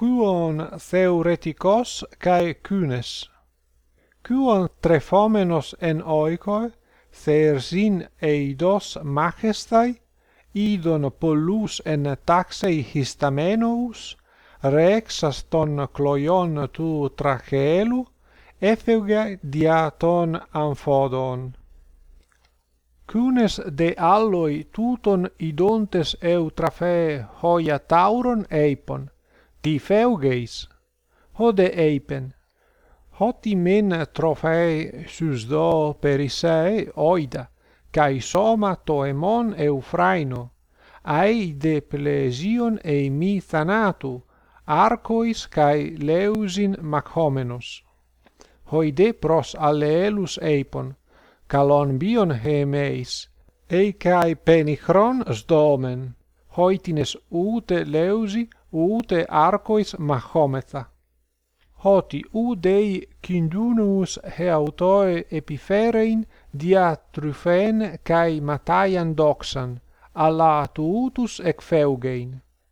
quon theureticos cae cunes? Quon trephomenos en oikoi thersin eidos majestai idon pollus en taxei histamenous rexas ton cloion tu trachelu, effeuge dia ton amphodon cunes de alloi tuton idontes eutrafe hoia tauron eipon Ti feugeis, hode eipen, hoti men trophei susdo perisei oida, cae soma toemon eufraino, aide plesion eimi thanatu, arcois cae leusin machomenos. Hoide pros alleelus eipon, calon bion hemeis, eicae penichron sdomen hoitines ute leusi ute arcois mahometha. Hoti u dei kindunus heautoe epiferein dia trufen kai mataian doxan, alla tuutus ec feugein.